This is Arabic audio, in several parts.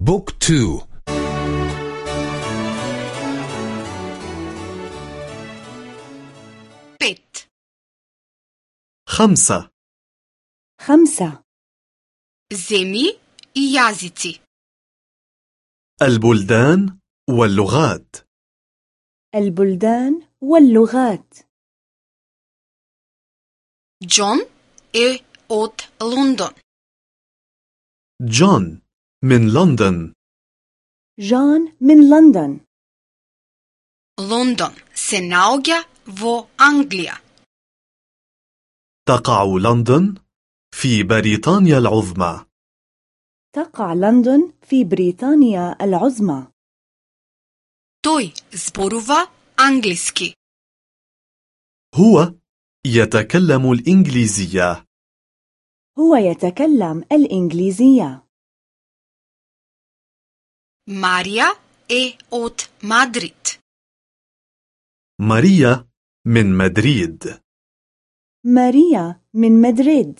Book two. пет. خمسة. خمسة. Земји и јазици. البلدان واللغات. البلدان واللغات. Џон е أوت لندن. جون. من لندن جون من لندن Лондон се наоѓа во Англија. تقع لندن في بريطانيا العظمى تقع لندن في بريطانيا العظمى Тој зборува англиски. هو يتكلم الإنجليزية هو يتكلم الإنجليزية Марија е од Мадрид. ماريا من مدريد ماريا من مدريد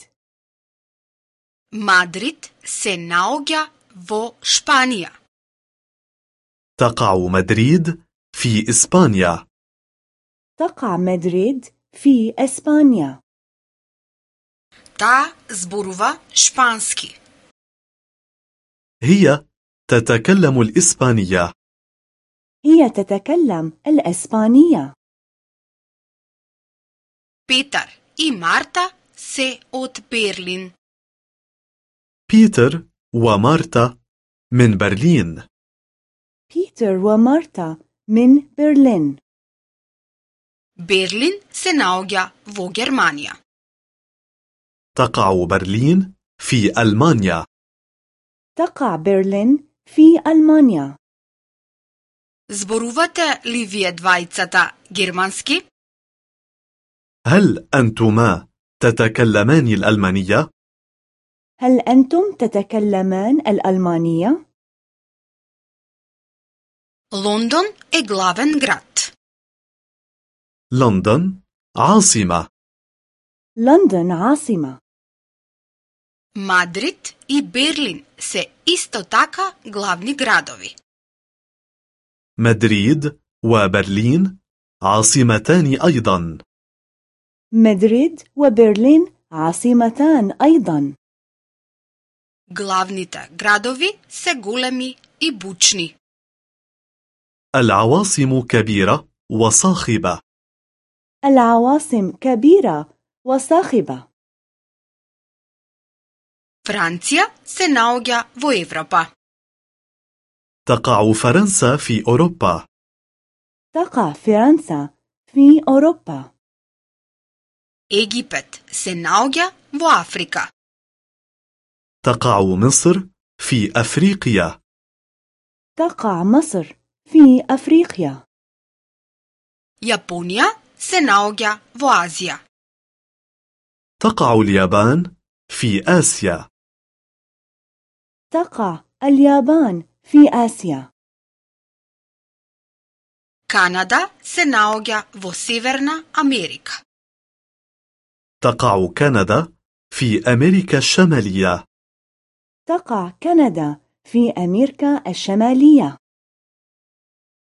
Мадрид се наоѓа во Шпанија. تقع مدريد في إسبانيا تقع مدريد في إسبانيا Таа зборува шпански. هي تتكلم الإسبانية هي تتكلم الإسبانية Петар и Марта се од Берлин. بيتر ومارتا من برلين بيتر ومارتا من برلين Берлин се наоѓа во Германија. تقع برلين في ألمانيا تقع برلين في ألمانيا Зборувате ли вие двајцата германски? هل أنتما تتكلمان الألمانية؟ هل أنتم تتكلمان الألمانية؟ Лондон е главен град. لندن عاصمة لندن عاصمة Мадрид и Берлин се исто така главни градови. مدريد وبرلين عاصمتان أيضا مدريد وبرلين عاصمتان أيضا Главните градови се големи и бучни. العواصم كبيرة وصاخبة العواصم كبيرة وصاخبة Francija se naogja vo Evropa. تقع فرنسا في أوروبا. تقع فرنسا في أوروبا. إيجيبت se naogja vo Afrika. تقع مصر في أفريقيا. تقع مصر في أفريقيا. يابونيا se naogja vo Azija. تقع اليابان في آسيا تقع اليابان في آسيا Канада се наоѓа во Северна Америка. تقع كندا في أمريكا الشمالية تقع كندا في أمريكا الشمالية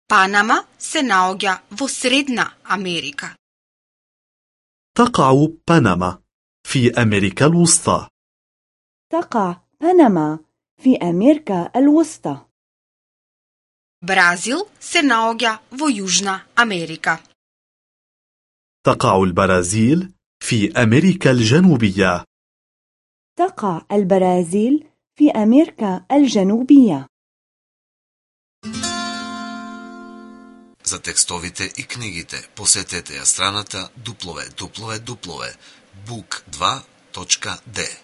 Панама се наоѓа во Средна Америка. تقع بنما في أمريكا الوسطى تقع بنما في أمريكا الوسطى Бразил се наоѓа во Јужна Америка. تقع البرازيل في أمريكا الجنوبية تقع البرازيل في أمريكا الجنوبية За текстовите и книгите посетете ја страната www.book2.de